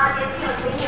Are you kidding me?